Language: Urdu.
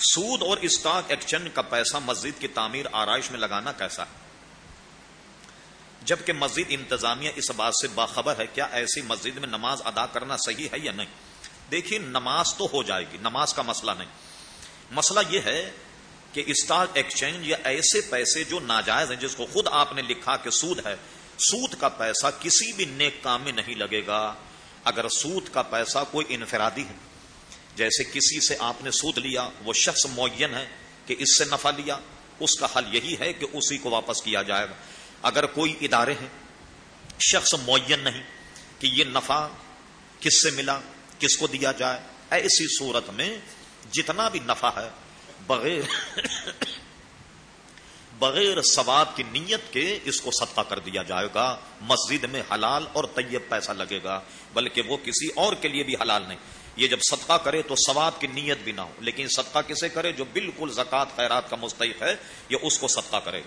سود اور اسٹاک ایکسچینج کا پیسہ مسجد کی تعمیر آرائش میں لگانا کیسا ہے؟ جبکہ مسجد انتظامیہ اس بات سے باخبر ہے، کیا ایسی مسجد میں نماز ادا کرنا صحیح ہے یا نہیں؟ دیکھیے، نماز تو ہو جائے گی، نماز کا مسئلہ نہیں۔ مسئلہ یہ ہے کہ اسٹاک ایکسچینج یا ایسے پیسے جو ناجائز ہیں، جس کو خود آپ نے لکھا کہ سود ہے، سود کا پیسہ کسی بھی نیک کام میں نہیں لگے گا۔ اگر سود کا پیسہ کوئی انفرادی ہے جیسے کسی سے آپ نے سود لیا، وہ شخص معین ہے کہ اس سے نفع لیا، اس کا حل یہی ہے کہ اسی کو واپس کیا جائے گا۔ اگر کوئی ادارے ہیں، شخص معین نہیں کہ یہ نفع کس سے ملا، کس کو دیا جائے، ایسی صورت میں جتنا بھی نفع ہے، بغیر بغیر ثواب کی نیت کے اس کو صدقہ کر دیا جائے گا۔ مسجد میں حلال اور طیب پیسہ لگے گا، بلکہ وہ کسی اور کے لیے بھی حلال نہیں۔ یہ جب صدقہ کرے تو ثواب کی نیت بھی نہ ہو، لیکن صدقہ کسے کرے جو بالکل زکوٰۃ خیرات کا مستحق ہے یہ اس کو صدقہ کرے۔